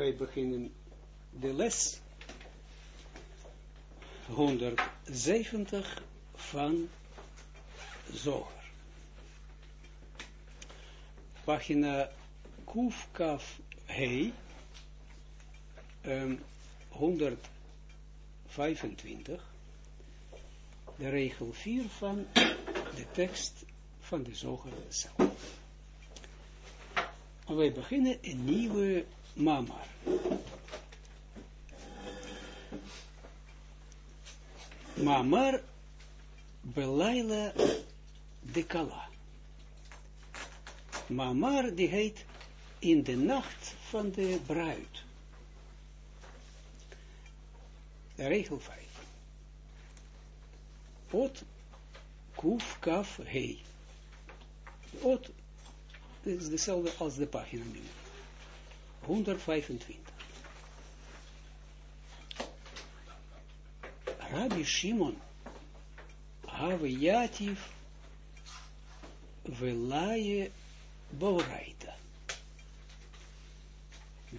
wij beginnen de les 170 van Zoger. Pagina Kuf Kaf Hei, um, 125, de regel 4 van de tekst van de Zoger zelf. Wij beginnen een nieuwe mamar. Mamar Belaila de Kala. Mamar die heet in de nacht van de bruid. Regel 5. Ot kuf kaf hei. Ot is dezelfde als de pagina nu. 125. Rabbi Shimon Haviyativ Velaye Boraita.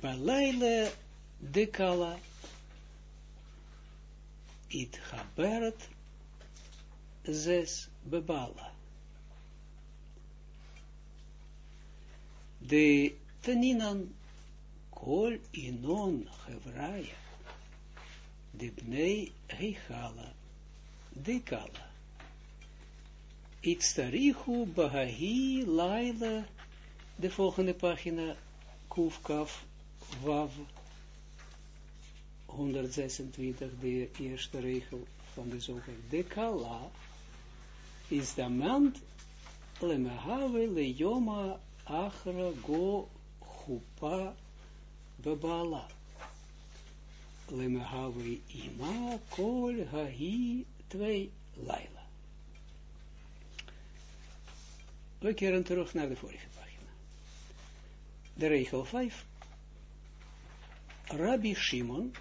Balayle Dekala It Haberet Zes Bebala. De Taninan Kol Inon Hevraya. De Bnei Heichala. Dekala. Itstarihu Bahahi Laila, de volgende pagina, Kufkaf Wav, 126, de eerste regel van de zoger. De Kala is de mand lemehave lejoma achra go chupa bebala. Lemehave ima kol hahi twee laila. We keren terug naar de vorige pagina. De regel 5. Rabbi Shimon,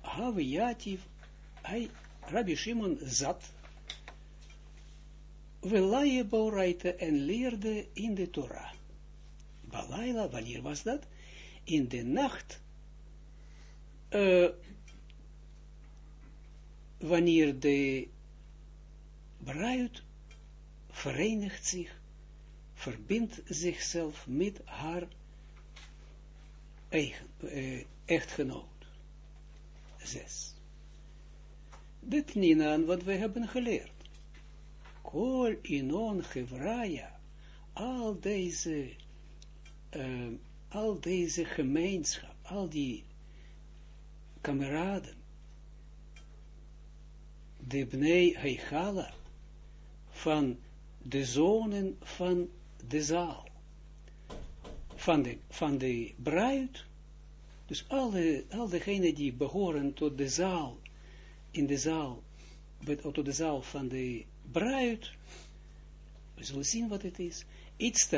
Haviyativ, hij, Rabbi Shimon zat, Velaye Boraite en leerde in de Torah. Balaila, wanneer was dat? In de nacht, uh, wanneer de bruid verenigt zich verbindt zichzelf met haar eigen, uh, echtgenoot. Zes. Dit Ninan, wat we hebben geleerd. Kol inon gevraya, al deze, uh, al deze gemeenschap, al die kameraden, de bnei heichala, van de zonen van de zaal. Van de, van de bruid, dus alle, al degenen die behoren tot de zaal, in de zaal, tot de zaal van de bruid, we zullen zien wat het is. Iets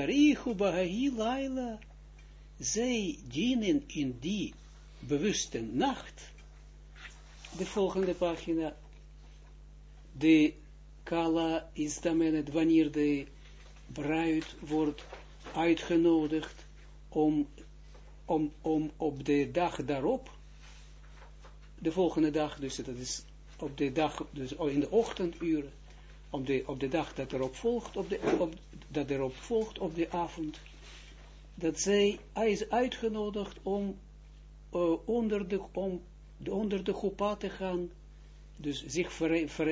bahahi laila, zij dienen in die bewuste nacht, de volgende pagina, de kala is dan het wanneer de bruid wordt uitgenodigd om, om, om op de dag daarop, de volgende dag, dus dat is op de dag, dus in de ochtenduren, op de, op de dag dat erop volgt, op de, op, dat erop volgt op de avond, dat zij, is uitgenodigd om uh, onder de, om onder de te gaan, dus zich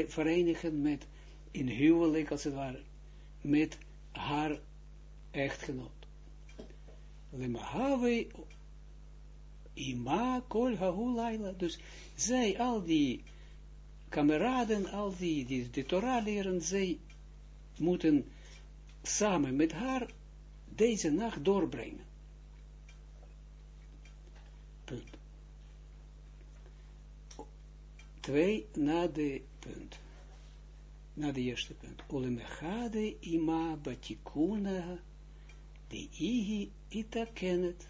verenigen met, in huwelijk als het ware, met haar echtgenoot. Lemahave ima kol. Dus zij, al die kameraden, al die, die de Torah leren, zij moeten samen met haar deze nacht doorbrengen. Punt. Twee na de punt na de eerste punt. Olemechade ima batikuna de ihi itakenet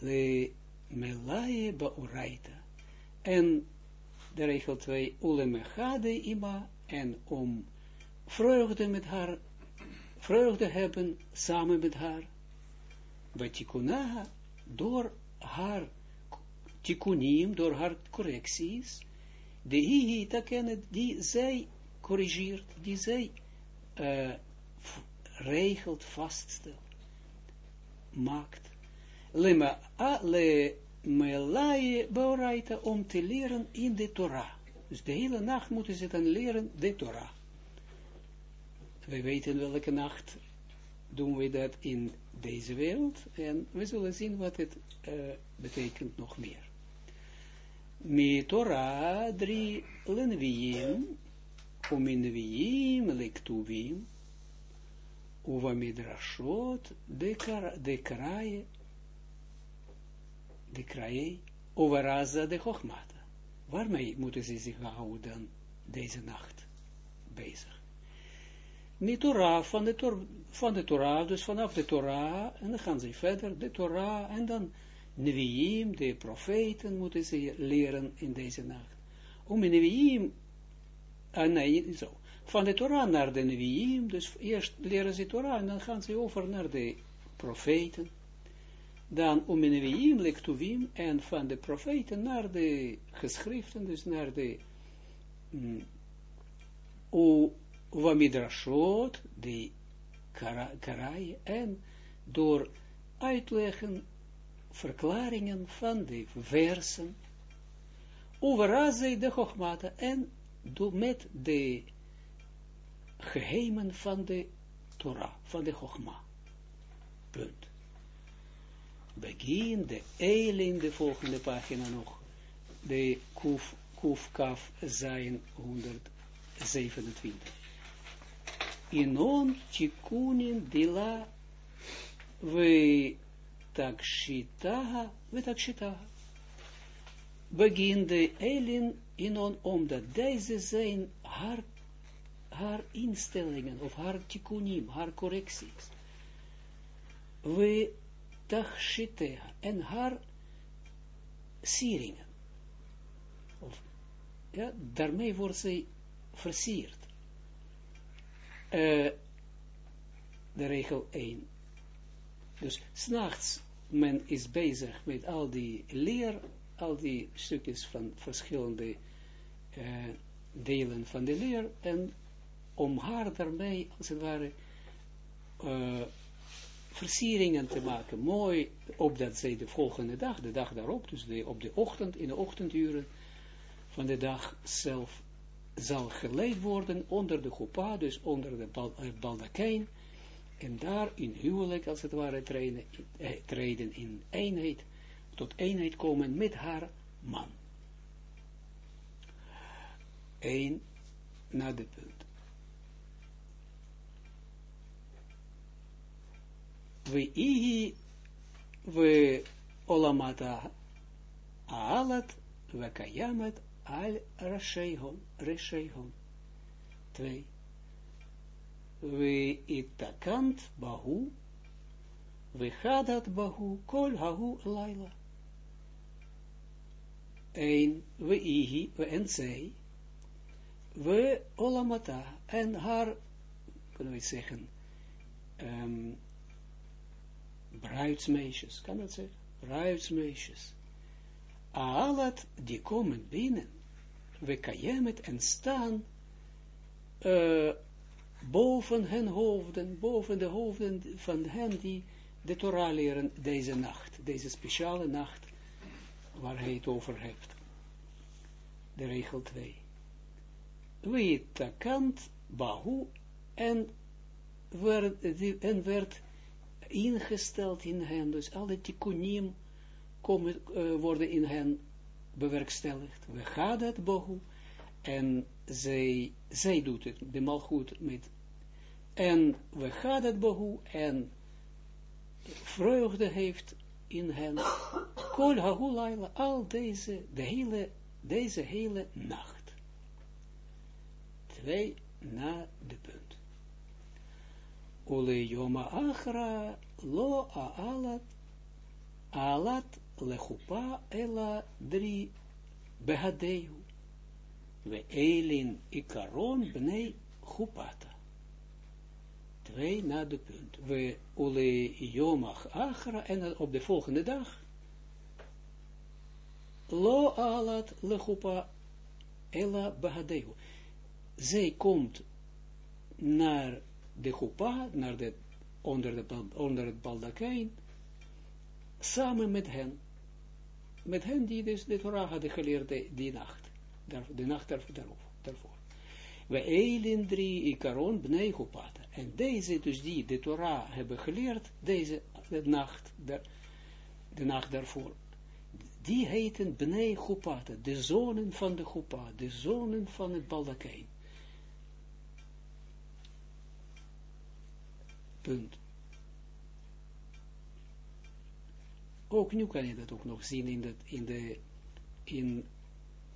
le melaye bauraita. En de regel 2, Olemechade ima en om vreugde met haar, vreugde hebben samen met haar. Batikuna door haar tikkunim, door haar correcties, de hihi takenet, die zij corrigeert, die zij uh, regelt, vaststelt, maakt. Le melaye beoraita om te leren in de Torah. Dus de hele nacht moeten ze dan leren de Torah. We weten welke nacht doen we dat in deze wereld. En we zullen zien wat het uh, betekent nog meer. Mi Torah drie lenviim, om in viim lektuvim, uva midrashot de, kraje, de kraje, over raza de chochmata. Waarmee moeten ze zich houden deze nacht bezig? Met Torah, van de, Tor van de Torah, dus vanaf de Torah, en dan gaan ze verder, de Torah, en dan Nevi'im, de profeten, moeten ze leren in deze nacht. Om in Nevi'im, ah, nee, zo, van de Torah naar de Nevi'im, dus eerst leren ze Torah, en dan gaan ze over naar de profeten, dan om in Nevi'im, lektuvim, en van de profeten naar de geschriften, dus naar de mm, Wamidrashot, de karai, en door uitleggen, verklaringen van de versen, over de Chochmata, en met de geheimen van de Torah, van de Chochma. Punt. Begin de eil in de volgende pagina nog, de kuf, kuf kaf zijn 127 inon tikunin dila we takshitaha, we takshitaha. Begin de Elin inon, omdat deze zijn haar, instellingen, of haar tikunim, haar correcties. We takshiteha, en haar sieringen. Of, ja, daarmee wordt zij versierd. Uh, de regel 1. Dus s'nachts, men is bezig met al die leer, al die stukjes van verschillende uh, delen van de leer, en om haar daarmee, als het ware, uh, versieringen te maken, mooi, opdat zij de volgende dag, de dag daarop, dus op de ochtend, in de ochtenduren van de dag zelf, zal geleid worden onder de Chuppah, dus onder de eh, baldakijn, en daar in huwelijk, als het ware, treden, eh, treden in eenheid, tot eenheid komen met haar man. Eén na de punt. We ihi, we olamata alat, we kayamet al Rashehon, Rashehon. Twee. We itakant bahu, we hadat bahu, kol hahu laila. Een, we ihi, we en zij, we olamata, en haar, kunnen we zeggen, um, bruidsmeisjes, kan dat zeggen? Bruidsmeisjes. Alat, die komen binnen we kajemet en staan uh, boven hun hoofden, boven de hoofden van hen die de Torah leren deze nacht, deze speciale nacht, waar hij het over heeft. De regel 2. We takant bahu en werd, en werd ingesteld in hen, dus alle tikkunim komen, uh, worden in hen bewerkstelligd. We gaan het bohu. En zij, zij doet het, de malgoed met. En we gaan het bohu. En vreugde heeft in hen. Kol hahulaila, al deze, de hele, deze hele nacht. Twee na de punt. Ule yoma achra lo aalat alat lechupa ela drie behadeu. We elin ikaron bnei chupata. Twee na de punt. We ule yomach achra en op de volgende dag. Lo alat lechupa ella bahadeu. Zij komt naar de chupa, naar de, onder, de, onder het baldakijn, samen met hen. Met hen die dus de Torah hadden geleerd die, nacht. de nacht daarvoor. We eilen drie ikaron bnei. En deze dus die de Torah hebben geleerd, deze de nacht, de, nacht daarvoor, die heten bnei chupata, de zonen van de chupa, de zonen van het baldakijn. Punt. Ook nu kan je dat ook nog zien in, dat, in de, in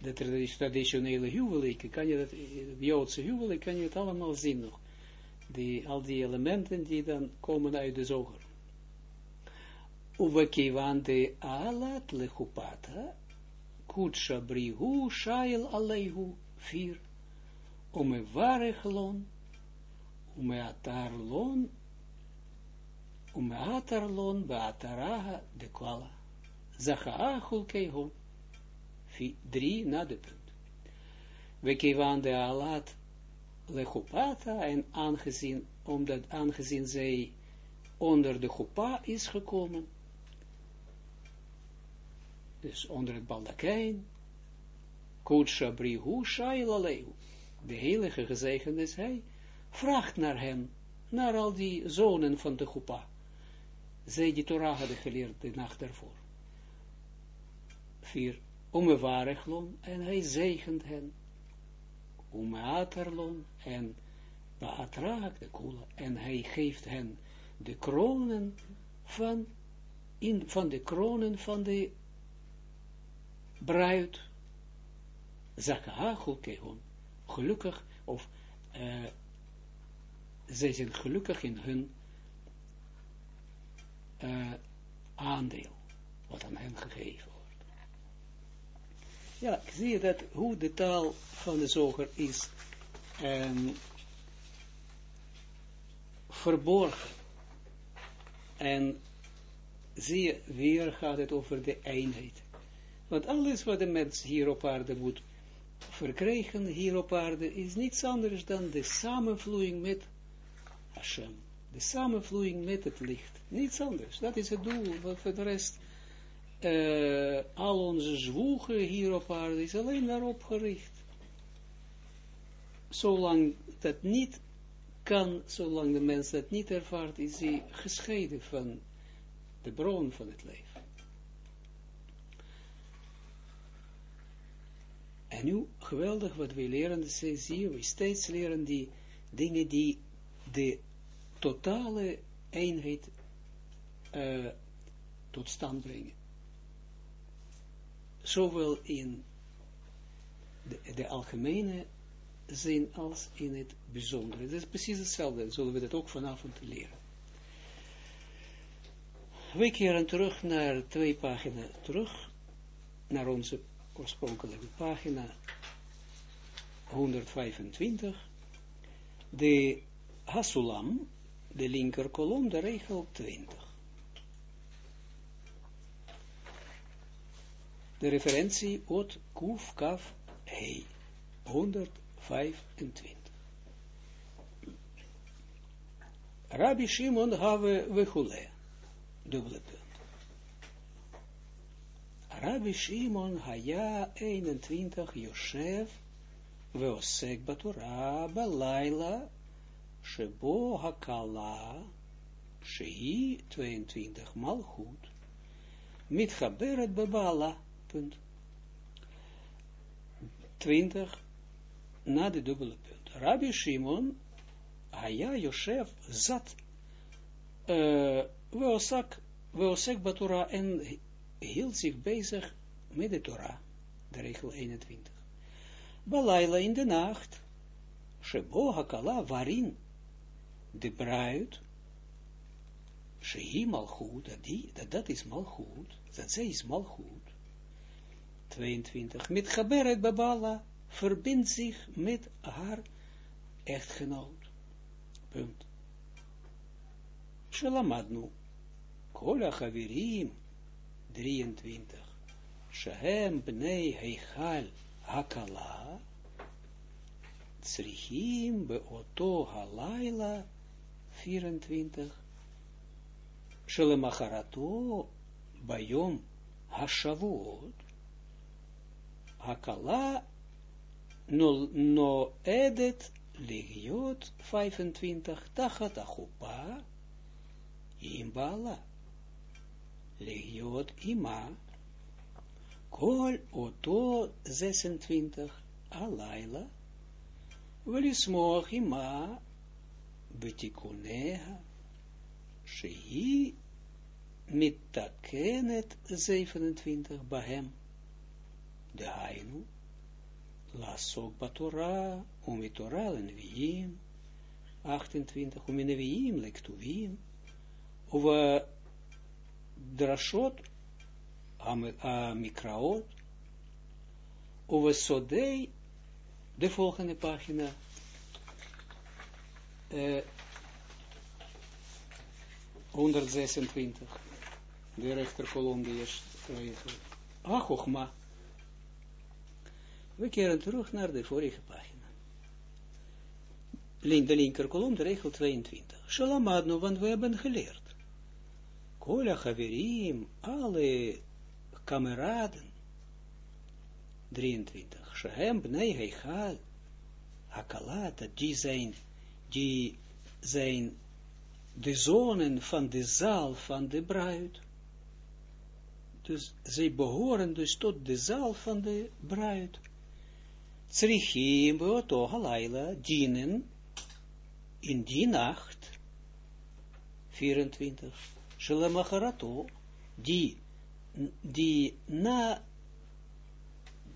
de traditionele huwelijken, kan je dat, Joodse huwelijk, kan je het allemaal zien nog. Die, al die elementen die dan komen uit de zoger. Uwekiwan de alat lechupata, kutsha brihu, shail aleihu, vier, ome varechlon, ome atarlon, ome atarlon, beataraha de kwala, zacha keihon, drie na de punt. We de alat lechupata, en aangezien, omdat aangezien zij onder de chupa is gekomen, dus onder het baldakijn, Kutsha Brihu Shailaleu, de heilige gezegende is hij, vraagt naar hem, naar al die zonen van de chupa, zij die Torah hadden geleerd de nacht daarvoor. Vier, Umevarechlon, en hij zegent hen. Umeaterlon, en Baatrak, de kula, en hij geeft hen de kronen van, in, van de kronen van de bruid. Zakahachul kehon, gelukkig, of uh, zij zijn gelukkig in hun uh, aandeel, wat aan hen gegeven ja, zie je dat hoe de taal van de zoger is um, verborgen. En zie je, weer gaat het over de eenheid. Want alles wat de mens hier op aarde moet verkrijgen, hier op aarde, is niets anders dan de samenvloeiing met Hashem. De samenvloeiing met het licht. Niets anders. Dat is het doel. Wat voor de rest uh, al onze zwoegen hier op aarde is alleen daarop gericht. Zolang dat niet kan, zolang de mens dat niet ervaart, is hij gescheiden van de bron van het leven. En nu, geweldig wat we leren, zie we steeds leren die dingen die de totale eenheid uh, tot stand brengen zowel in de, de, algemene zin als in het bijzondere. Dat is precies hetzelfde, zullen we dat ook vanavond leren. We keren terug naar twee pagina's terug, naar onze oorspronkelijke pagina 125, de Hasulam, de linker kolom, de regel 20. de referentie Ot Kuf Kaf Hei, 125. Rabbi Shimon have vechule, dubbele punt. Rabbi Shimon haya 21 Yoshev veosek batura balaila shebo hakala shei 22 malchut mitchaberet bebala punt. 20 na de dubbele punt. Rabbi Shimon, Haya Yosef, zat, uh, weosek batura en hield zich bezig met de Torah, de regel 21. Balaila in de nacht, Shebo Hakala, waarin de bruid, Shehi Malchut, dat, dat, dat is Malchut, dat zij is Malchut, 22. Met Gaberet Babala verbindt zich met haar echtgenoot. Punt. Shalamadnu. Kola Havirim, 23. Shehem bnei heichal hakala, Tsrichim beoto halayla, 24. Shelemacharato, bayom hashavot, hakala, no, no edet, ligiot, 25, tachat achupa, imbala. Legiot ima, kol oto 26, alayla, velismoch ima, betikuneha, shehi, mitakenet 27, bahem, de hainu, lasok batora, umitora lenviim, 28, umineviim lektuvim, over drashot, mikraot, over sodei, de volgende pagina, uh, 126, de rechterkolom die is regel. Achochma. We keren terug naar de vorige pagina. Link de linkerkolom, de regel 22. Shalamadno, want we hebben geleerd. Kola Haverim, alle kameraden, 23, Shehem bnei heichal, Hakalata, die zijn, die zijn de zonen van de zaal van de bruid. Dus zij behoren dus tot de zaal van de bruid. Tsrichim beoto halayla dienen in die nacht, 24, Shelemacharato, die, die na,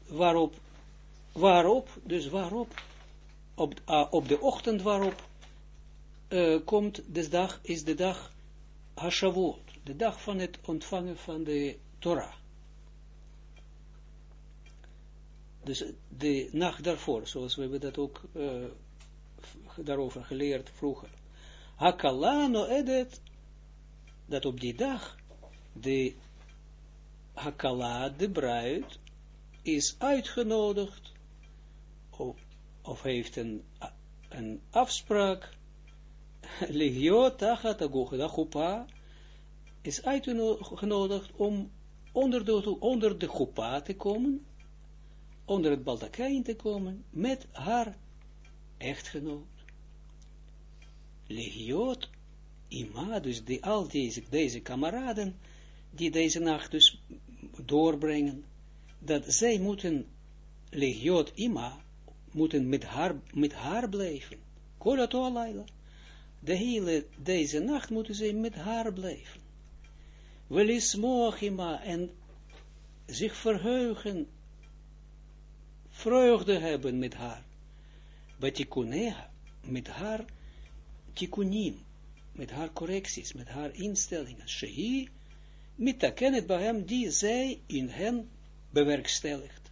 waarop, waarop, dus waarop, op, uh, op de ochtend waarop uh, komt de dag, is de dag Hashavot, de dag van het ontvangen van de Torah. Dus de nacht daarvoor, zoals we hebben dat ook uh, daarover geleerd vroeger. Hakalano edet dat op die dag de Hakala, de bruid, is uitgenodigd, of, of heeft een, een afspraak, Legio Tachat Agupa, is uitgenodigd om onder de, onder de te komen, onder het Baldakijn te komen, met haar echtgenoot. Legiot ima, dus die, al deze, deze kameraden, die deze nacht dus doorbrengen, dat zij moeten, legiot ima, moeten met haar, met haar blijven. Kolato alayla. De hele, deze nacht moeten zij met haar blijven. Welismoach ima, en zich verheugen, vreugde hebben met haar. Batikunea, met haar tikunim, met haar correcties, met haar instellingen, shehi, mitakenet bij hem, die zij in hen bewerkstelligt.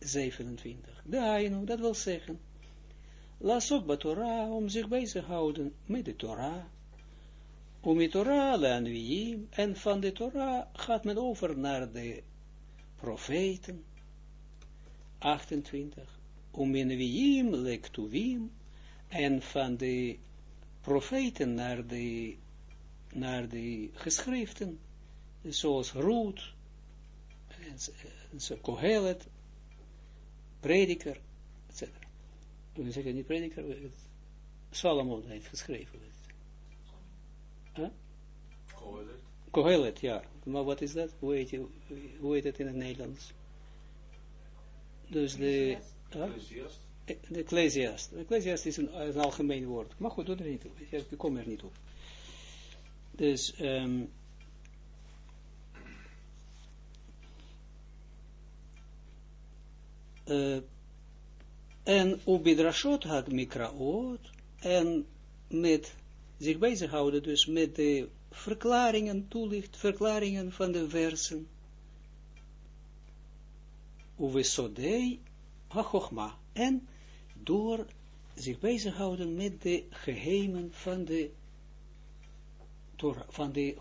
27. De Ainu, dat wil zeggen, las ook bij Torah, om zich bezig houden met de Torah, om de Torah leanviim, en van de Torah gaat men over naar de profeten, 28, om in Viim lektuvim, en van de profeten naar de, naar de geschriften, zoals Ruth, en zo Kohelet, prediker, etc. We zeggen niet prediker, Salomon heeft geschreven. Huh? Kohelet. Kohelet, ja. Maar wat is dat? Hoe heet, hoe heet het in het Nederlands? Dus de... Huh? de Ecclesiast. Ecclesiast is een, een, algemeen woord. Maar goed, doe er niet op. Ik kom er niet op. Dus, um, uh, en ubidrashot had mikraot, en met zich bezighouden dus met de verklaringen, toelicht, verklaringen van de versen. Uwe sodei ha en door zich bezighouden met de geheimen van de Torah, van de.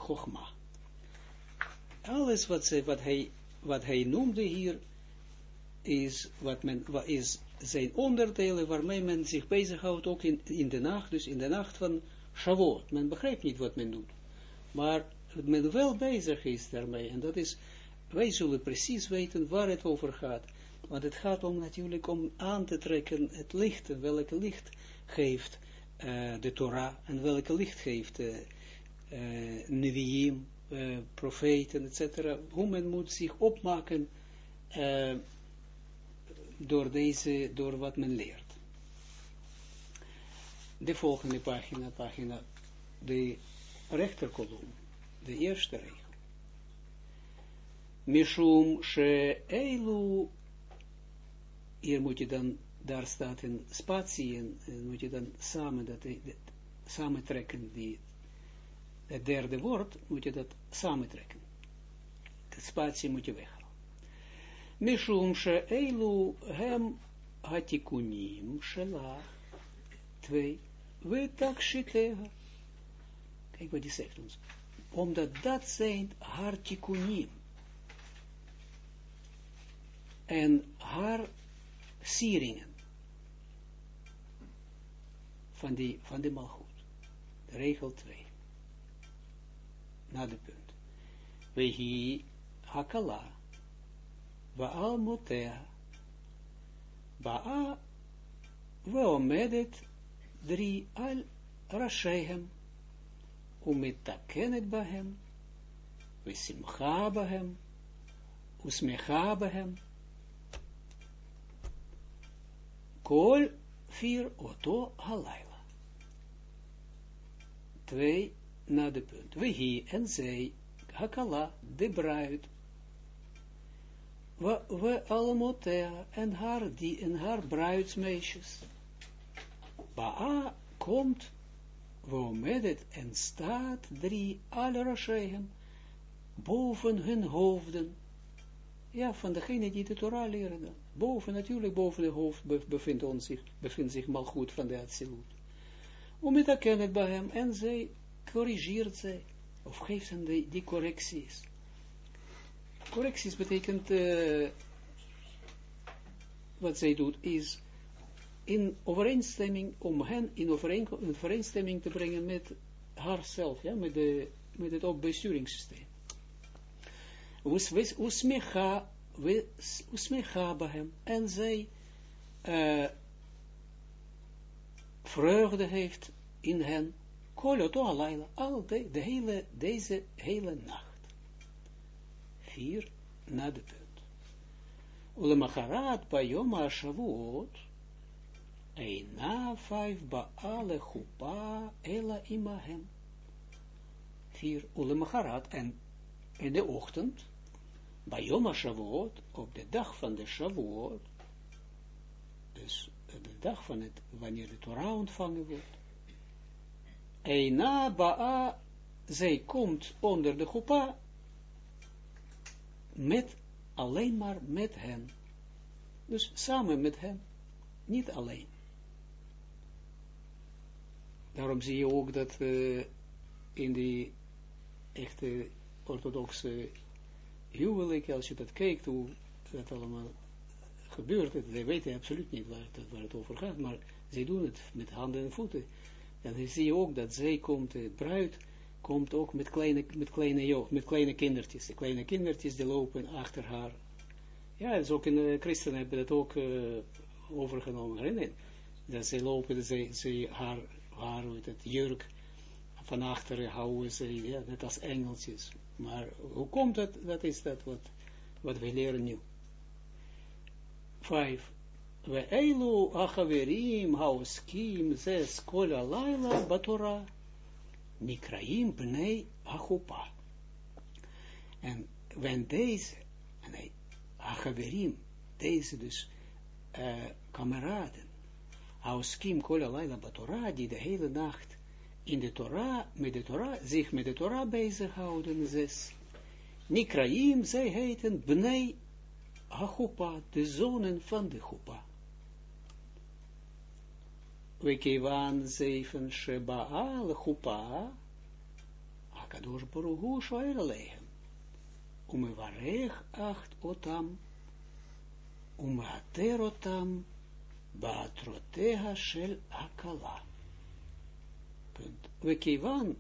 Alles wat, ze, wat, hij, wat hij noemde hier, is, wat men, wat is zijn onderdelen waarmee men zich bezighoudt, ook in, in de nacht, dus in de nacht van Shavuot. Men begrijpt niet wat men doet. Maar men wel bezig is daarmee. En dat is, wij zullen precies weten waar het over gaat. Want het gaat om natuurlijk om aan te trekken het licht, welke licht geeft uh, de Torah, en welke licht geeft uh, Nevi'im, uh, profeten, etc. Hoe men moet zich opmaken door deze, door wat men leert. De volgende pagina, pagina, de rechterkolom, de eerste regel. Mishum she eilu, hier moet je dan, daar staat een spatie en, moet je dan samen, dat, dat, samen trekken, die, het derde woord, moet je dat samentrekken. De spatie moet je weghalen. Mishum she eilu hem hatikunim shela. Twee. We takshitega. Kijk wat die zegt ons. Omdat dat zijn haar tikunim. En haar sieringen. Van die, van de malgoed. Regel 2. Na de punt. Wehi hakala. Baal Motea. Ba'a Veomedet drie al Rashehem. Umitakenet Bahem. Vesimcha Bahem. Usmecha Bahem. Kol vier Oto halaila. Twee na de punt. Wehi en zij, Hakala, de bruid, we, we almotea en haar, die, en haar bruidsmeisjes. Ba'a komt, het en staat drie al boven hun hoofden. Ja, van degene die de Torah leren. Boven, natuurlijk boven de hoofd bevindt, ons zich, bevindt zich mal goed van de Atsilut. Om het erkennen bij hem en zij corrigeert zij, of geeft hen die, die correcties. Correcties betekent, uh, wat zij doet, is in overeenstemming, om hen in overeenstemming te brengen met haarzelf, ja, met, de, met het opbesturingssysteem. Usmecha, bij hem, en zij uh, vreugde heeft in hen, koloto alayla, al de, de hele, deze hele nacht. Vier, na de punt. Ulemacharat bij Yom HaShavuot, Eina vijf baale chupa ela imahem. Vier ulemacharat en in de ochtend, bij Yom Shavuot, op de dag van de Shavuot, dus de dag van het, wanneer de Torah ontvangen wordt, Eina ba'a, zij komt onder de chupa, met, alleen maar met hen. Dus samen met hen, niet alleen. Daarom zie je ook dat uh, in die echte orthodoxe huwelijk, als je dat kijkt, hoe dat allemaal gebeurt, zij weten absoluut niet waar het, waar het over gaat, maar zij doen het met handen en voeten. En dan zie je ook dat zij komt, de bruid, komt ook met kleine, met kleine, met kleine kindertjes. De kleine kindertjes die lopen achter haar. Ja, dus ook in de christenen hebben dat ook uh, overgenomen. Herinner Dat ze lopen, ze, ze haar haar, het jurk van achteren houden ze, ja, net als engeltjes. Maar hoe komt dat? Dat is dat wat, wat we leren nu. Vijf. We eilu achaverim hauskim zes kola laila batora nikraim bnei achupa. En wenn deze, en hij, achaverim, deze dus, uh, kameraden, Auskim kol alayla batorah, die de hele nacht in de Torah, met de Torah, zich met de Torah bezighouden, zes. Nikraim, zij heten Bnei Achupa, de zonen van de Chupa. We kevan zeven Shebaal Chupa, Akadosh Baruch Hu shoel aleichem. Umevarech acht otam, umeater otam, baatroteha shel akala. Punt. We kivan,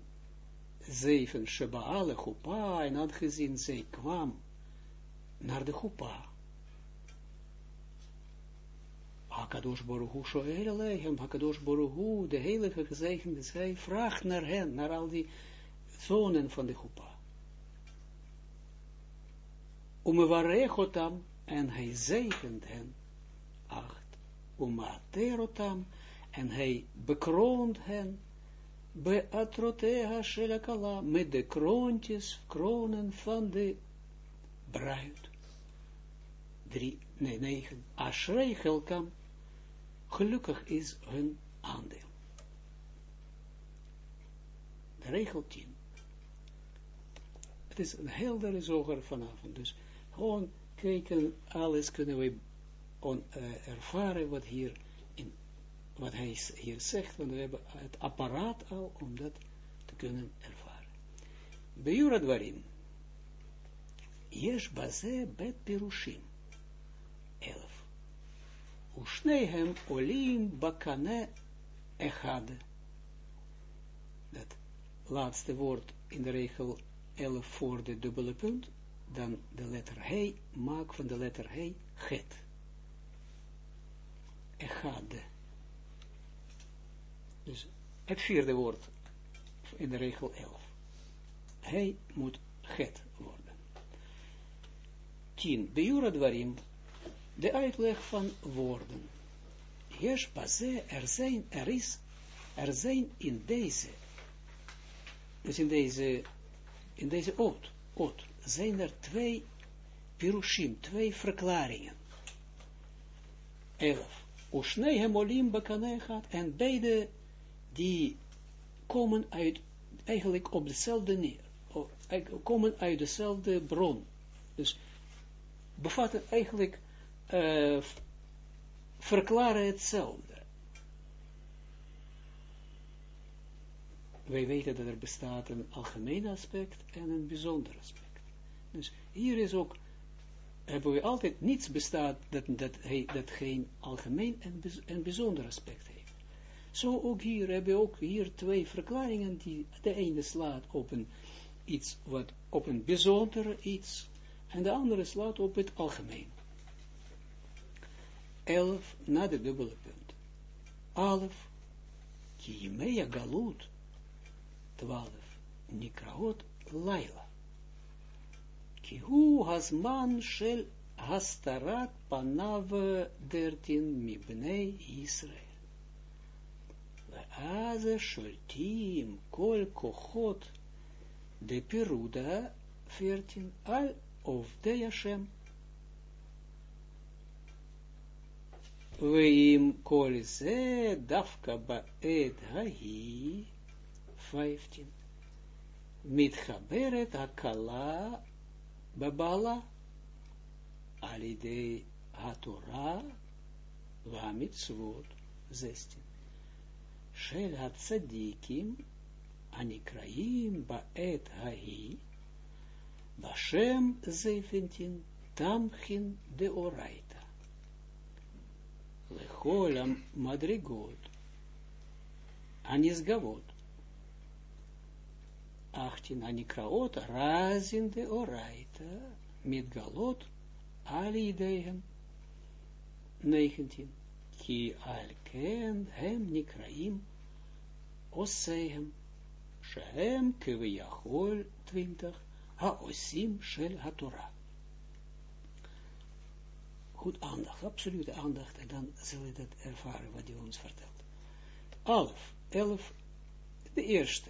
zeven Shebaale Chupa, en aangezien zij kwam naar de Chupa. Hakadosh Baruch Shoel Hakadosh Baruch Hu, de heilige gezegende, zij vraagt naar hen, naar al die zonen van de Chupa. Umevarechotam, en hij zegent hen, acht, Umaterotam, en hij bekroont hen, Beatrotea shelakala, met de kroontjes, kronen van de bruid. Drie, nee. Ashrei Gelkam, gelukkig is hun aandeel. De regel 10. Het is een heldere zoger vanavond, dus gewoon kijken, alles kunnen we on, uh, ervaren wat hier wat hij hier zegt, want we hebben het apparaat al om dat te kunnen ervaren. Bejura dwarim. Yesh baze bet pirushim. Ushnehem olim bakane echade. Dat laatste woord in de regel 11 voor de dubbele punt, dan de letter he, maak van de letter he, het. Echade. Dus het vierde woord in de regel 11. Hij moet het worden. 10. Beura dwarim, de uitleg van woorden. Yesh baze, er zijn, er is, er zijn in deze, dus in deze, in deze oot, oot, zijn er twee pirushim, twee verklaringen. 11. Ushnei olim bekane gaat, en beide die komen uit, eigenlijk op dezelfde neer, komen uit dezelfde bron. Dus bevatten eigenlijk, uh, verklaren hetzelfde. Wij weten dat er bestaat een algemeen aspect en een bijzonder aspect. Dus hier is ook, hebben we altijd niets bestaat dat, dat, dat geen algemeen en, en bijzonder aspect heeft. Zo ook hier hebben we ook hier twee verklaringen die de ene slaat op een iets wat op een bijzondere iets en de andere slaat op het algemeen. Elf na de dubbele punt. Alef, Galut, twaalf, Nikraot Laila. Kihu Hasman Shel Hastarat Panav dertin Mibnei Israel. Aze shultim kol kochot de peruda 14 al of de Hashem. Veim kol ze dafka baed hahi 15. Mitchaberet hakala babala alide hatorah va mitzvot 16. Shel Anikraim Ba'et Hahi Bashem Zeifentin Tamchin de Oraita Lecholam Madrigot Anisgavot 18 Anikraot Razin de Oraita Midgalot Ali Ideihem 19 Ki Alken Hem Nikraim Osehem, Shehem Keviyachol 20, Haosim Shel HaTorah. Goed aandacht, absolute aandacht, en dan zul je dat ervaren wat hij ons vertelt. Alf, elf, de eerste,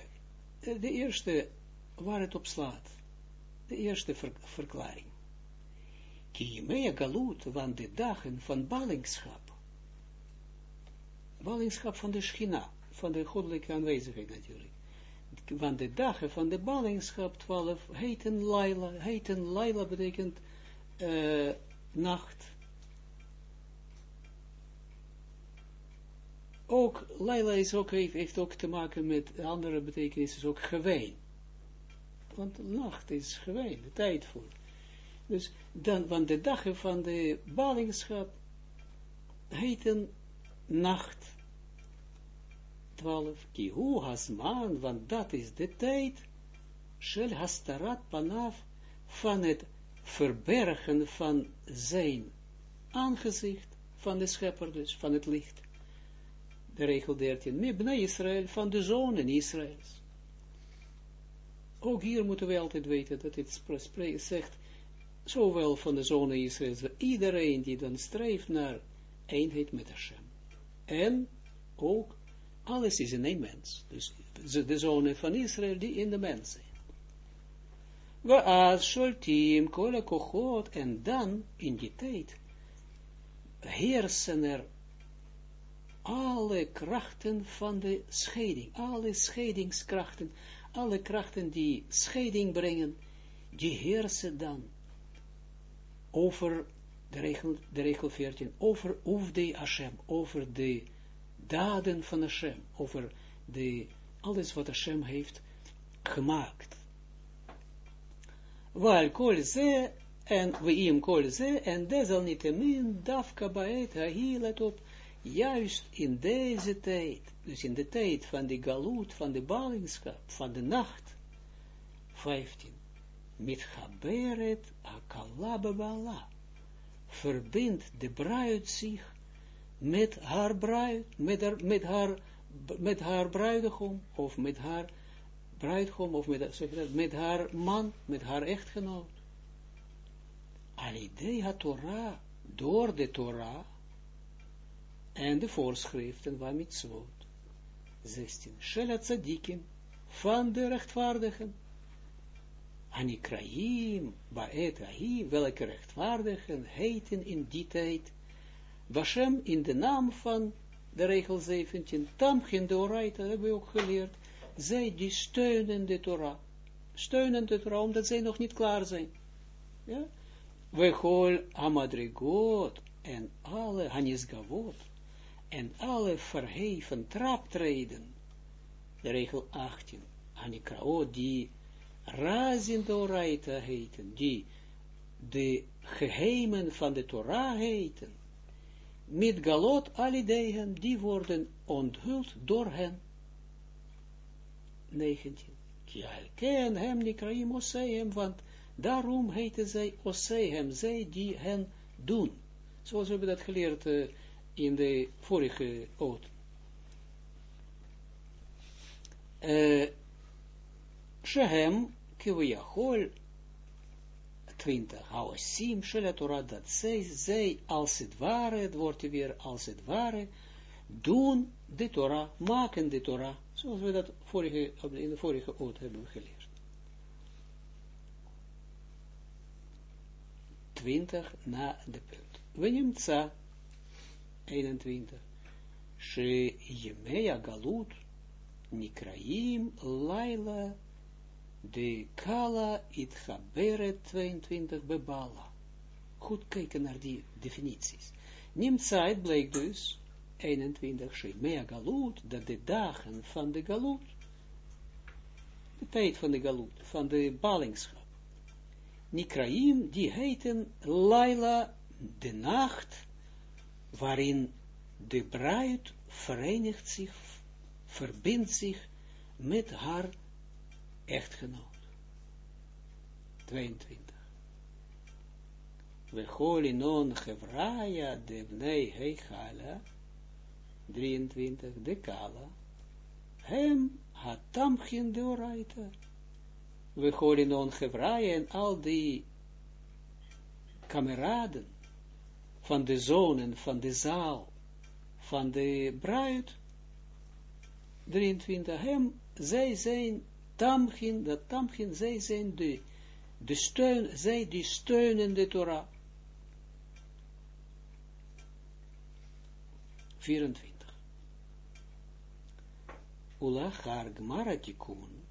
de eerste waar het op slaat, de eerste ver, verklaring. Kiemea galut, want de dagen van ballingschap, ballingschap van de schina, van de goddelijke aanwezigheid natuurlijk. Want de dagen van de ballingschap 12 heten Laila. Heten Laila betekent uh, nacht. Ook, Laila ook, heeft, ook te maken met andere betekenissen, is ook geween. want nacht is gewijn, de tijd voor. Dus dan, want de dagen van de ballingschap heten nacht. 12. Kihu hasman, want dat is de tijd, shel hastarat panaf, van het verbergen van zijn aangezicht, van de schepper dus, van het licht. De regel 13, Mibna Israël, van de zonen Israëls. Ook hier moeten we altijd weten dat het zegt, zowel van de zonen Israëls, iedereen die dan streeft naar eenheid met Hashem. En ook, alles is in een mens. Dus de zonen van Israël die in de mens zijn. We als Sholtim, Kola Kochot, en dan, in die tijd, heersen er alle krachten van de scheiding, alle scheidingskrachten, alle krachten die scheiding brengen, die heersen dan over de regel, de regel 14, over de Hashem, over de daden van Hashem, over de, alles wat Hashem heeft gemaakt. Waar kol ze, en we im kol ze, en desalniettemin, dafka baet, hahi, let op, juist in deze tijd, dus in de tijd van de galut, van de ballingschap, van de nacht, 15, met Haberet Akalababala, verbindt de bruid zich met haar bruid, met haar, met haar, met bruidegom, of met haar bruidegom, of met, met haar man, met haar echtgenoot. Alidei Torah, door de Torah, en de voorschriften van mitzvot. 16. Shela tzadikim, van de rechtvaardigen. Anikraim, baet ahi, welke rechtvaardigen heten in die tijd. Bashem in de naam van de regel 17, Tamchin de Oraita, hebben we ook geleerd, zij die steunen de Torah. Steunen de Torah, omdat zij nog niet klaar zijn. Ja? We hol amadrigot en alle hanisgavot en alle verheven traptreden, de regel 18, Anikrao, die razin heten, die de geheimen van de Torah heten, met galot alidehen, die worden onthuld door hen. 19. Ken hem nikraim osehem, want daarom heten zij osehem, zij die hen doen. Zoals we hebben dat geleerd uh, in de vorige oot. Shehem kiviyachol 20. Haosim shel Torah dat zij, zij als het ware, het wordt weer als het ware, doen de Torah, maken de Torah, zoals we dat vorige, in de vorige oot hebben geleerd. 20 na de punt. We nemen 21. She Yemea Galut Nikraim Laila de Kala Itchaberet 22 Bebala. Goed kijken naar die definities. Nimtzait bleek dus 21 Shemea Galut, dat de dagen van de Galut, de tijd van de Galut, van de ballingschap, Nikraim, die heten Laila, de nacht, waarin de bruid verenigt zich, verbindt zich met haar echtgenoot. 22. We holi non gevraya de bnei heichala, 23, de kala, hem hatamchin de oraita. We holi non gevraya en al die kameraden, van de zonen, van de zaal, van de bruid, 23, hem, zij zijn tamgin, dat tamgin, zij zijn de, de steun, zij die steunen de Torah. 24. Ula har gmaratikun,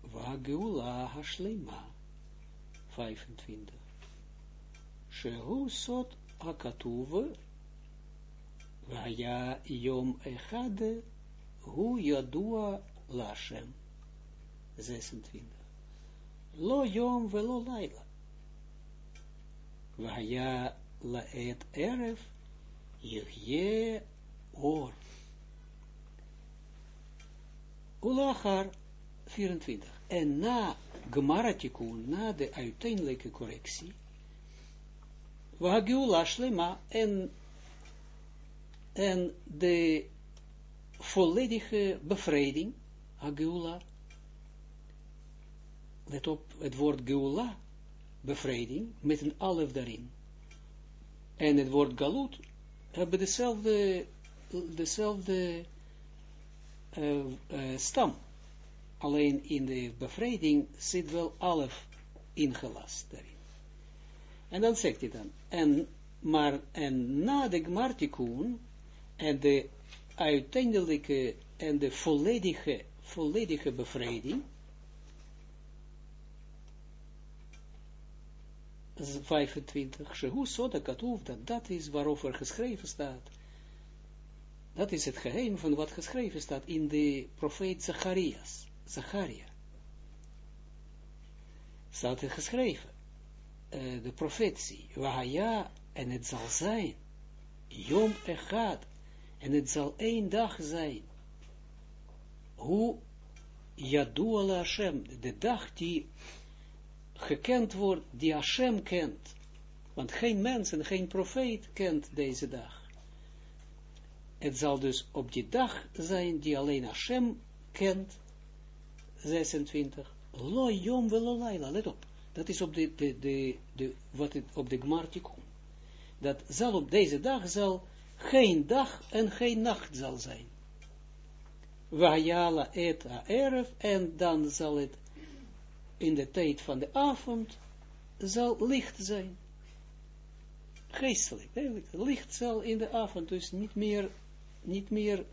wa geula hashlema. 25. Shehu sot akatuve, vaya yom echade, hu yadua lashem. 26. Lo yom velo laila. Vaya la et eref, je or. Ulachar 24. En na Gemaratikun, na de uiteindelijke correctie, Wahagiula Shlema en, en de volledige bevrijding, Hageula, let op het woord Geula, bevrijding, met een alef daarin. En het woord Galut hebben dezelfde, dezelfde uh, uh, stam. Alleen in de bevrijding zit wel alef ingelast daarin. En dan zegt hij dan, en, maar, en na de Gmartikun, en de uiteindelijke, en de volledige, volledige bevrijding, 25, Shehu Soda dat dat is waarover geschreven staat. Dat is het geheim van wat geschreven staat in de profeet Zacharias. Zacharia. Staat er geschreven. Uh, de profetie. Wahaya, en het zal zijn. Yom Echad. En het zal één dag zijn. Hoe Yadu Hashem, de dag die gekend wordt, die Hashem kent. Want geen mens en geen profeet kent deze dag. Het zal dus op die dag zijn die alleen Hashem kent. 26. Lo yom velo laila. Let op. Dat is op de, de, de, de wat het, op de gmartikum. Dat zal op deze dag zal geen dag en geen nacht zal zijn. Vajala et erf en dan zal het in de tijd van de avond zal licht zijn. Geestelijk, licht zal in de avond, dus niet meer, niet meer,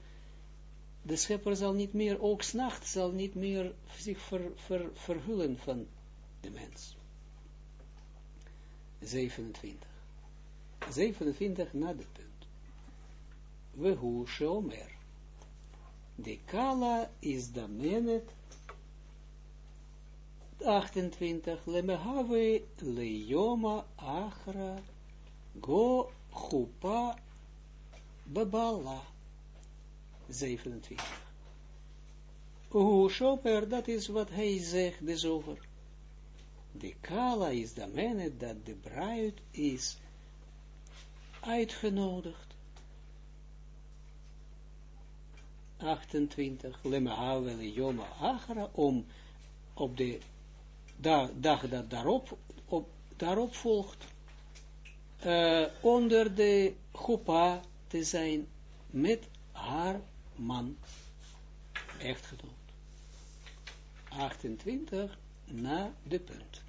de schepper zal niet meer, ook s'nacht zal niet meer zich ver, verhullen van de mens. 27. 27 na de punt. We hoe shomer. De kala is de menet 28, lemehave leyoma achra go chupa babala. 27. Hoe shoper, dat is wat hij zegt, dus over. De kala is de mene dat de bruid is uitgenodigd. 28, lemehave leyoma achra, om op de da, dag dat daarop, op, daarop volgt, onder de chupa te zijn met haar man, echtgenoot. 28 na de punt.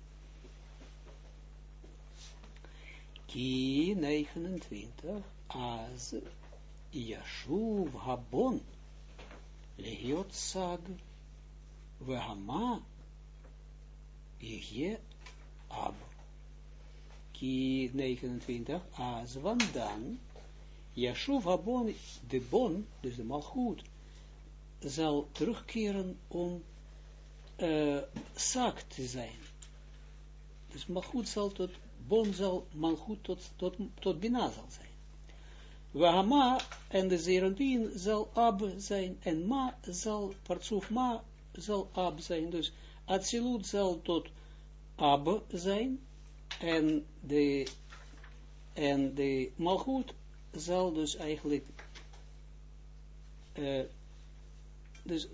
Ki 29 az Yashuv Habon Lehiot Sag Vehama je ab. Ki 29, as, want dan, Yashuv Habon, de bon, dus de malgoed, zal terugkeren om uh, zaak te zijn. Dus malgoed zal tot, bon zal malgoed tot, tot, tot bina zal zijn. Wahama en de zerendien zal ab zijn, en ma zal, partsuf ma zal ab zijn, dus Atsilut zal tot Ab zijn, en de, en de zal dus eigenlijk, uh, dus,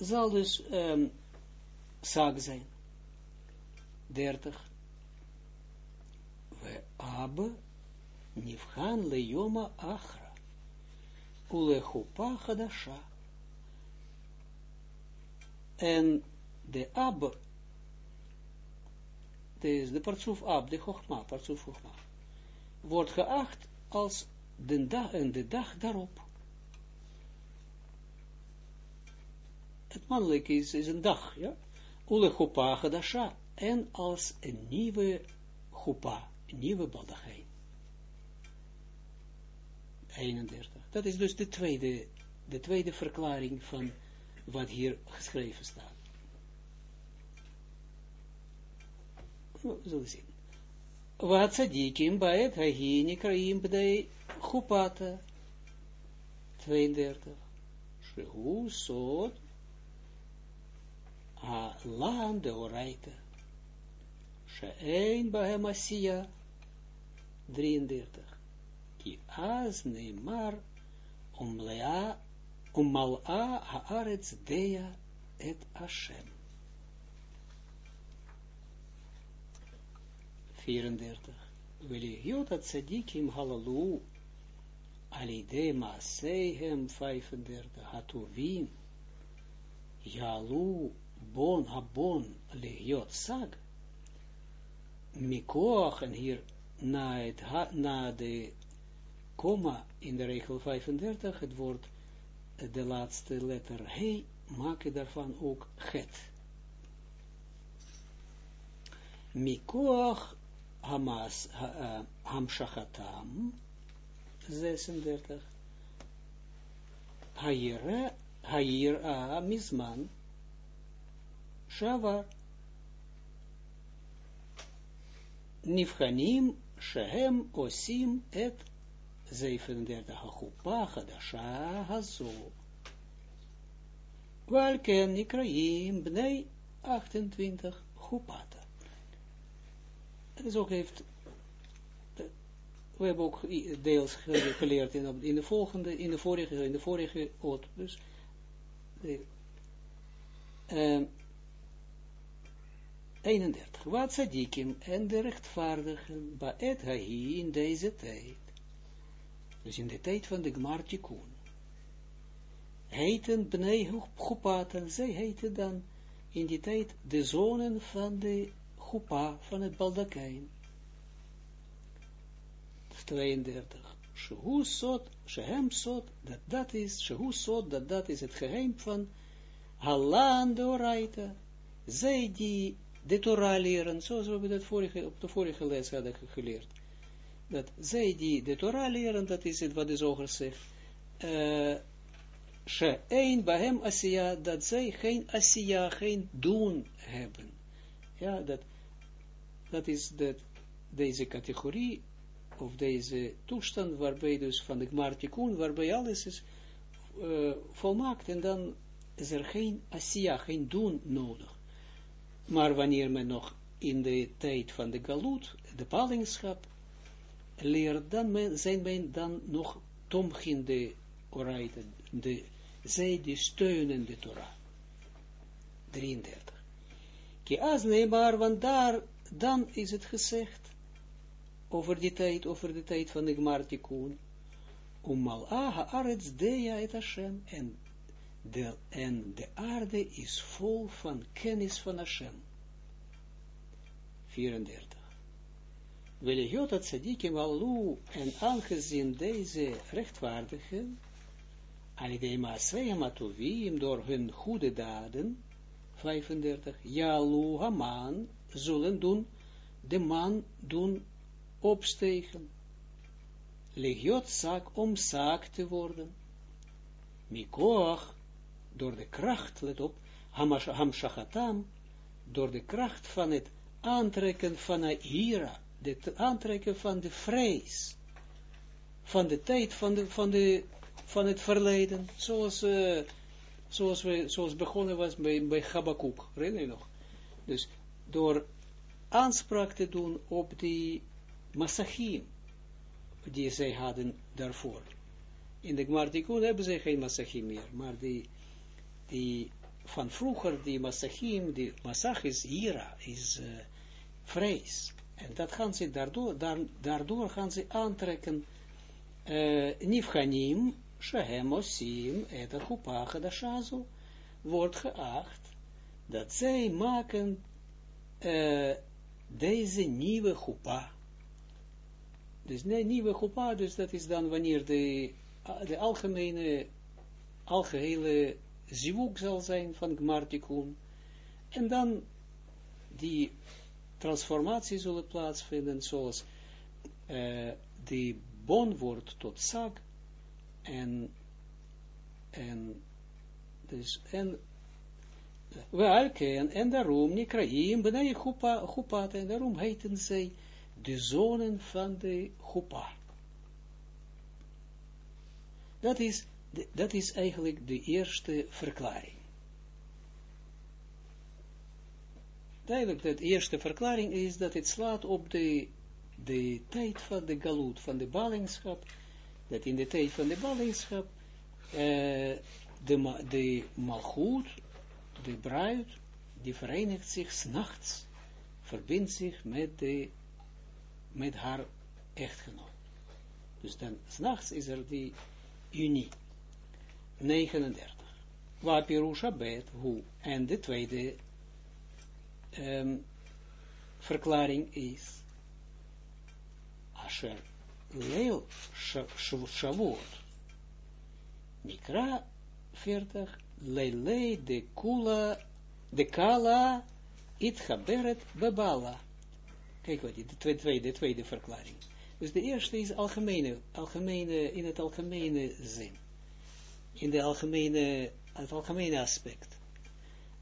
zal dus um, Sag zijn. 30. We Ab nifhan le yoma achra, ule chupa hadasha. En de Ab, de, de partsoef Ab, de Chochma, partsoef Chochma, wordt geacht als de dag en de dag daarop. Het mannelijk is, is een dag, ja. Ule Chopa Gadasha, en als een nieuwe Chopa, een nieuwe baldagein. 31. Dat is dus de tweede, de tweede verklaring van wat hier geschreven staat. We zien. Wat tzadikim baet hahini kraim bdei chupata. 32. Shehu sod a laan de oraita. She'ein bahem asiya. 33. Ki az neimar umlea umal'a haaretz deya et Hashem. 34. Veligiot at tzadikim halalu alide maaseihem 35. Hatuvim yalu bon habon legiot sag mikoach en hier na, het, na de komma in de regel 35 het woord de laatste letter he maken daarvan ook het. Mikoach Hamas ha, uh, Hamshachatam 36 Hayira Hayira Mizman Shavar Nifhanim Shehem Osim et 37 Hachupa Hadasha Hazo Welken Nikraim Bnei 28 Chupata. Het is ook heeft, we hebben ook deels geleerd in, in de volgende, in de vorige, in de vorige oot. Dus, de, 31. Wat sadikim en de rechtvaardigen, baet hahi in deze tijd. Dus in de tijd van de Gmartikun heeten Bnei Chupaten, zij heten dan in die tijd de zonen van de Chupa, van het Baldakijn. 32. Shehu sot, shehem sot, dat dat is, shehu dat dat is het geheim van Halan de Oraita. Zij die de Torah leren, zoals we dat vorige, op de vorige les hadden geleerd. Dat zij die de Torah leren, dat is het wat de zoger zegt. Uh, She een bahem asiya, dat zij geen asiya, geen doen hebben. Ja, dat, dat is dat, deze categorie, of deze toestand, waarbij dus van de Gmartikun, waarbij alles is uh, volmaakt, en dan is er geen asiya, geen doen nodig. Maar wanneer men nog in de tijd van de galut, de ballingschap, leert, dan zijn men dan nog tomgin de oraiten, de zij die steunen de Torah. 33. Ki as neemar, want daar, dan is het gezegd, over die tijd, over de tijd van de Gmartikun, om mal'aha arets deja et Hashem, en de, en de aarde is vol van kennis van Hashem. 34. Wil dat tzadikim allu, en aangezien deze rechtvaardigen, Alidei Maasreim Atuvim, door hun goede daden, 35, Jalu Haman, zullen doen, de man doen opstegen. Legiot zaak om zaak te worden. Mikoach, door de kracht, let op, Hamshachatam, door de kracht van het aantrekken van hira, het aantrekken van de vrees, van de tijd, van de, van de van het verleden, zoals, uh, zoals, we, zoals begonnen was bij, bij Habakkuk, herinner je nog? Dus door aanspraak te doen op die massachim, die zij hadden daarvoor. In de Gmartikun hebben ze geen massachim meer, maar die, die van vroeger, die massachim, die massach is hira, is uh, vrees. En dat gaan ze daardoor, daardoor gaan ze aantrekken, uh, nifchanim, Shehem Osim et Chupa Hadashazu wordt geacht dat zij maken uh, deze nieuwe Chupa. Dus nee, nieuwe Chupa, dus dat is dan wanneer de, de algemene, algehele zivuk zal zijn van Gmartikun. En dan die transformatie zullen plaatsvinden, zoals uh, die bon wordt tot zak, en, en, dus, en Welke, en daarom, Nikraim, benai Chupat, en daarom heten zij de zonen van de Chupa. Dat is, dat is eigenlijk de eerste verklaring. Duidelijk, de eerste verklaring is dat het slaat op de, de tijd van de galut, van de ballingschap, dat in de tijd van de ballingschap, uh, de, de malgoed, de bruid, die verenigt zich s'nachts, verbindt zich met, de, met haar echtgenoot. Dus dan s'nachts is er die unie. 39. Wapirusha bet, hoe. En de tweede um, verklaring is, Asher Leel Shavuot, Mikra 40, Leilei de Kula, de Kala, Itchaberet Babala. Kijk wat, de tweede, de tweede verklaring. Dus de eerste is algemene, algemene, in het algemene zin. In de algemene, het algemene aspect.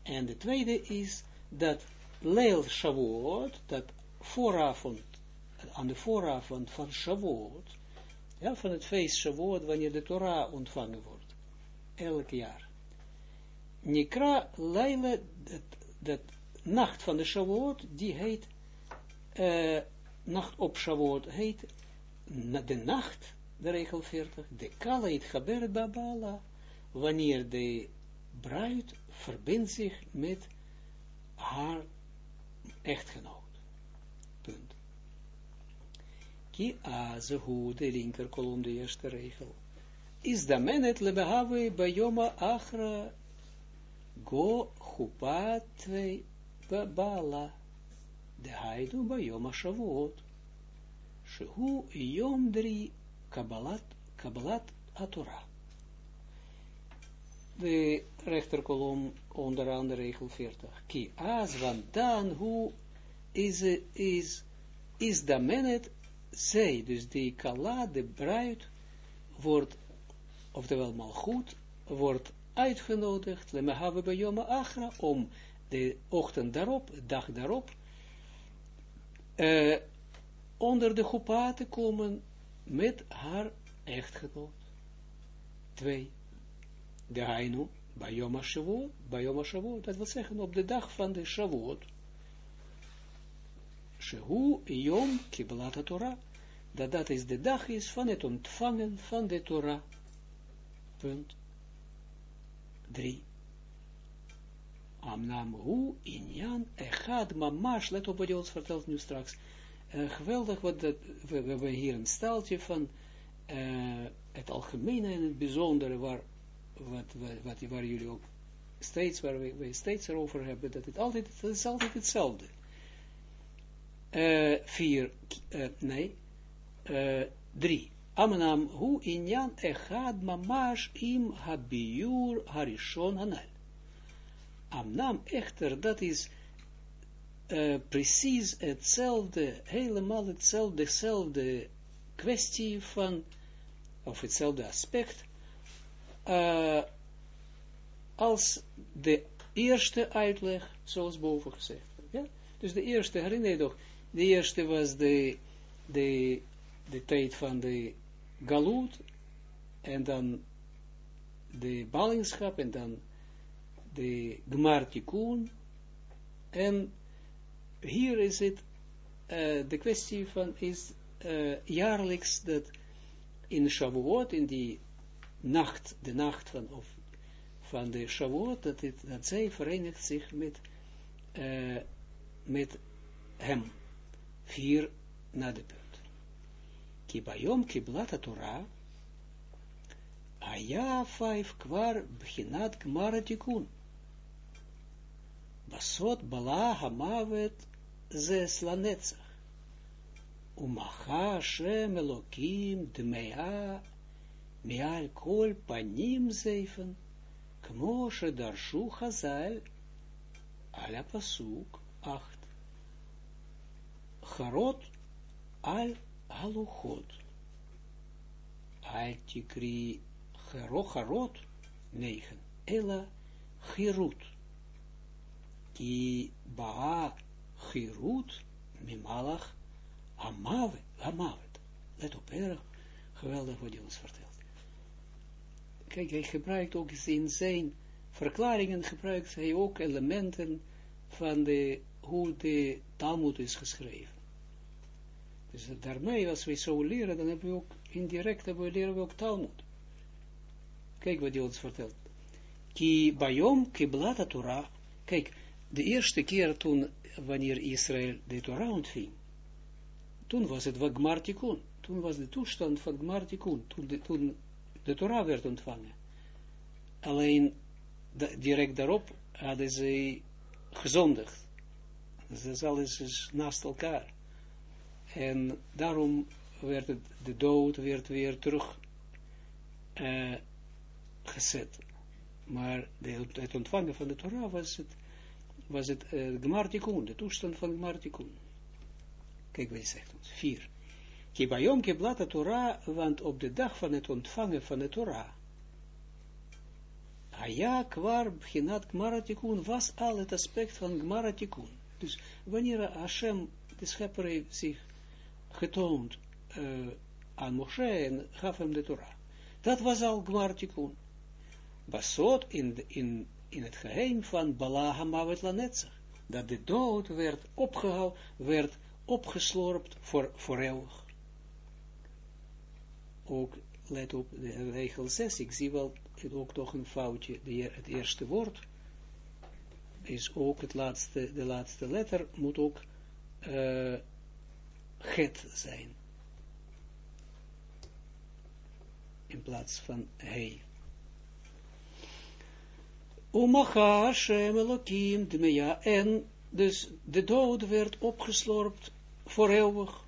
En de tweede is dat Leil Shavuot, dat vooravond, aan de vooravond van Shavuot, ja, van het feest Shavuot, wanneer de Torah ontvangen wordt, elk jaar. Nikra Leile, dat, nacht van de Shavuot, die heet, uh, nacht op Shavuot, heet de nacht, de regel 40, de Kala it Chaberet Babala, wanneer de bruid verbindt zich met haar echtgenoot. Punt. Ki azehu, de linker kolom, de eerste regel. Is da menet lebehave bayoma achra go chupatwe babala. De haidu bayoma shavuot. Shehu yom dri kabalat, kabalat atura de rechterkolom onder andere regel 40. Ki as, want dan hoe is, is, is de menet zij, dus die kala, de bruid, wordt, oftewel mal goed, wordt uitgenodigd, le mehave bij Yom Achra, om de ochtend daarop, dag daarop, uh, onder de chupa te komen met haar echtgenoot. Twee de Hainu, bij Yom HaShavuot, bij Yom HaShavuot, dat wil zeggen op de dag van de Shavuot, Shehu Yom Kibbalat Torah, dat dat is de dag is van het ontvangen van de Torah. Punt 3. Amnam hu inyan echad mamash, let op wat je ons vertelt nu straks. Uh, geweldig, wat dat, we, we, hebben hier een staaltje van uh, het algemene en het bijzondere, waar wat, wat, waar jullie ook steeds, waar we, we steeds erover hebben, dat het altijd, het is altijd hetzelfde. Uh, vier, nee, drie. Amenam hu inyan echad mamash im habiur harishon hanal. Amnam echter, dat is uh, precies hetzelfde, helemaal hetzelfde, dezelfde kwestie van, of hetzelfde aspect, uh, als de eerste uitleg, zoals boven gezegd. Ja? Dus de eerste, herinner je toch, de eerste was de, de, de tijd van de galut, en dan de ballingschap, en dan de gmartikun, en hier is het, uh, de kwestie van, is uh, jaarlijks dat in Shavuot, in die nacht, de nacht van, of, van de Shavuot, dat, het, dat zij verenigt zich met, uh, met hem. Vier na de punt. Kibayom kiblat Torah, Aya vijf kwar beginat gmara tikun. Basot bala hamavet zes lanetzach. Umacha Hashem Elokim dmea Mial kol panim zeifen, kmoshe darshu chazal, ala pasuk, acht. Charot al haluchot. Al tikri charot, negen. Ela chirut. ki ba'a chirut mimalach amavet, amavet. Let op, erg geweldig wat hij ons vertelt. Kijk, hij gebruikt ook in zijn verklaringen, gebruikt hij ook elementen van de, hoe de Talmud is geschreven. Dus daarmee, als we zo leren, dan hebben we ook indirect, hebben we leren we ook Talmud. Kijk wat hij ons vertelt. Ki bayom kiblat Torah. Kijk, de eerste keer toen, wanneer Israël de Torah ontving, toen was het wat Gmartikun. Toen was de toestand van Gmartikun. Toen de, toen de Torah werd ontvangen. Alleen, direct daarop hadden ze gezondigd. Dus dat is alles naast elkaar. En daarom werd het, de dood werd weer terug uh, gezet. Maar de, het ontvangen van de Torah was het, was het uh, Gmartikun, de toestand van Gmartikun. Kijk wat hij zegt ons. Vier. Kibayom keblata Torah, want op de dag van het ontvangen van de Torah, Aya kwar bchinat Gmaratikun was al het aspect van Gmaratikun. Dus wanneer Hashem, de schepper, heeft zich getoond uh, aan Moshe en gaf hem de Torah. Dat was al Gmaratikun. Basot in, in, in het geheim van Bala Hamavet Lanetzach. Dat de dood werd opgehaald, werd opgeslorpt voor, voor eeuwig. Ook, let op, de regel 6, ik zie wel ook toch een foutje, de, het eerste woord is ook het laatste, de laatste letter moet ook uh, het zijn. In plaats van hij. Umacha Hashem Elohim Dmeja. En dus de dood werd opgeslorpt voor eeuwig.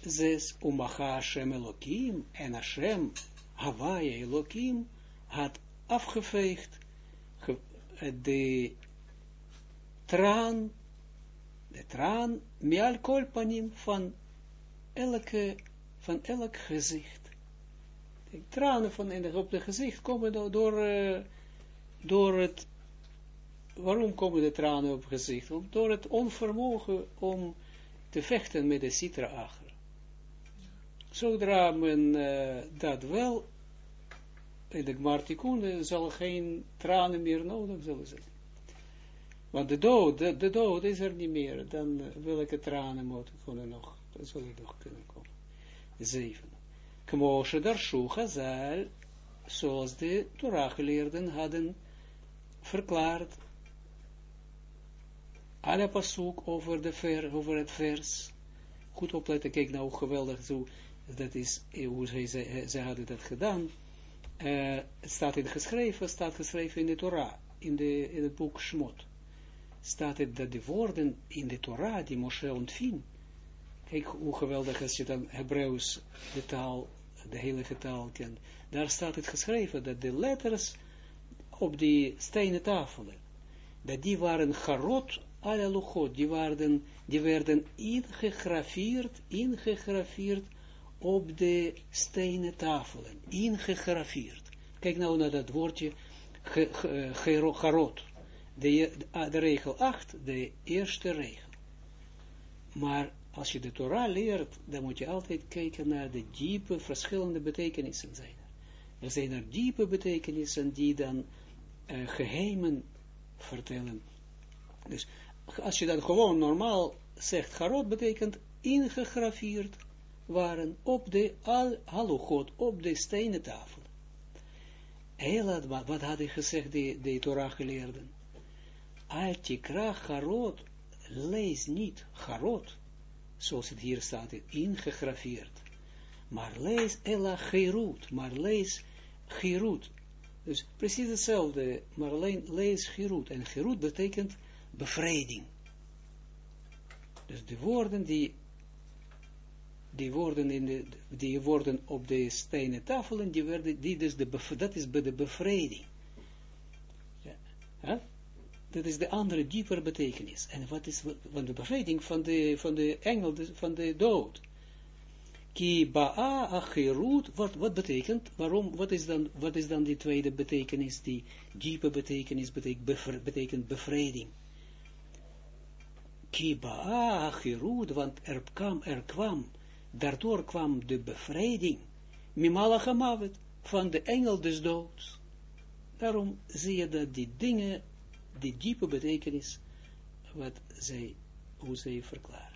Zes. Umacha Hashem Elohim. En Hashem Hawaii Elohim had afgeveegd de traan, de traan, mial kolpanim van elke, van elk gezicht. De tranen van op het gezicht komen door, door, uh, door het, waarom komen de tranen op gezicht? Door het onvermogen om te vechten met de citra. Zodra men uh, dat wel in de Gmartikun zal geen tranen meer nodig zullen zijn. Want de dood, de, de dood is er niet meer. Dan uh, welke tranen moeten kunnen nog, zullen nog kunnen komen. Zeven. Darshu zoals de Torah geleerden hadden verklaard, alle pasuk over, de ver, over het vers. Goed opletten, kijk nou geweldig zo, dat is hoe zij, zij, zij hadden dat gedaan uh, staat in geschreven, staat geschreven in de Torah, in, de, in het boek Shmot. Staat het dat de woorden in de Torah die Moshe ontving, kijk hoe geweldig als je dan Hebreeuws, de taal, de heilige taal kent, daar staat het geschreven dat de letters op die stenen tafelen, dat die waren garot alle luchot, die, waren, die werden ingegrafeerd, ingegrafeerd op de stenen tafelen, ingegrafeerd. Kijk nou naar dat woordje garot. De, de, regel 8, de eerste regel. Maar als je de Torah leert, dan moet je altijd kijken naar de diepe, verschillende betekenissen zijn. Er zijn er diepe betekenissen die dan uh, geheimen vertellen. Dus als je dat gewoon normaal zegt, garot betekent ingegrafeerd waren op de al, halogod, op de stenen tafel. Heel wat, wat had hij gezegd, de, de Torah geleerden? Altikra charot, lees niet charot, zoals het hier staat, ingegraveerd. Maar lees ella gerut, maar lees gerut. Dus precies hetzelfde, maar alleen lees gerut. En gerut betekent bevrijding. Dus de woorden die die worden, in de, die worden op de stenen tafelen, die werden, die dus de, dat is bij de bevrijding. Ja. Dat is de andere, diepere betekenis. En wat is van de bevrijding van de, van de engel, van de dood. Ki ba'a achirut, wat, wat betekent, waarom, wat is, dan, wat is dan die tweede betekenis, die diepe betekenis, betekent, bevrediging. Ki ba'a achirut, want er kwam, er kwam, daardoor kwam de bevrijding, mimalachamavet, van de engel des doods. Daarom zie je dat die dingen, die diepe betekenis, wat zij, hoe zij verklaren.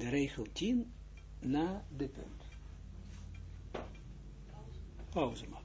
De regel 10 na de punt. Pauze.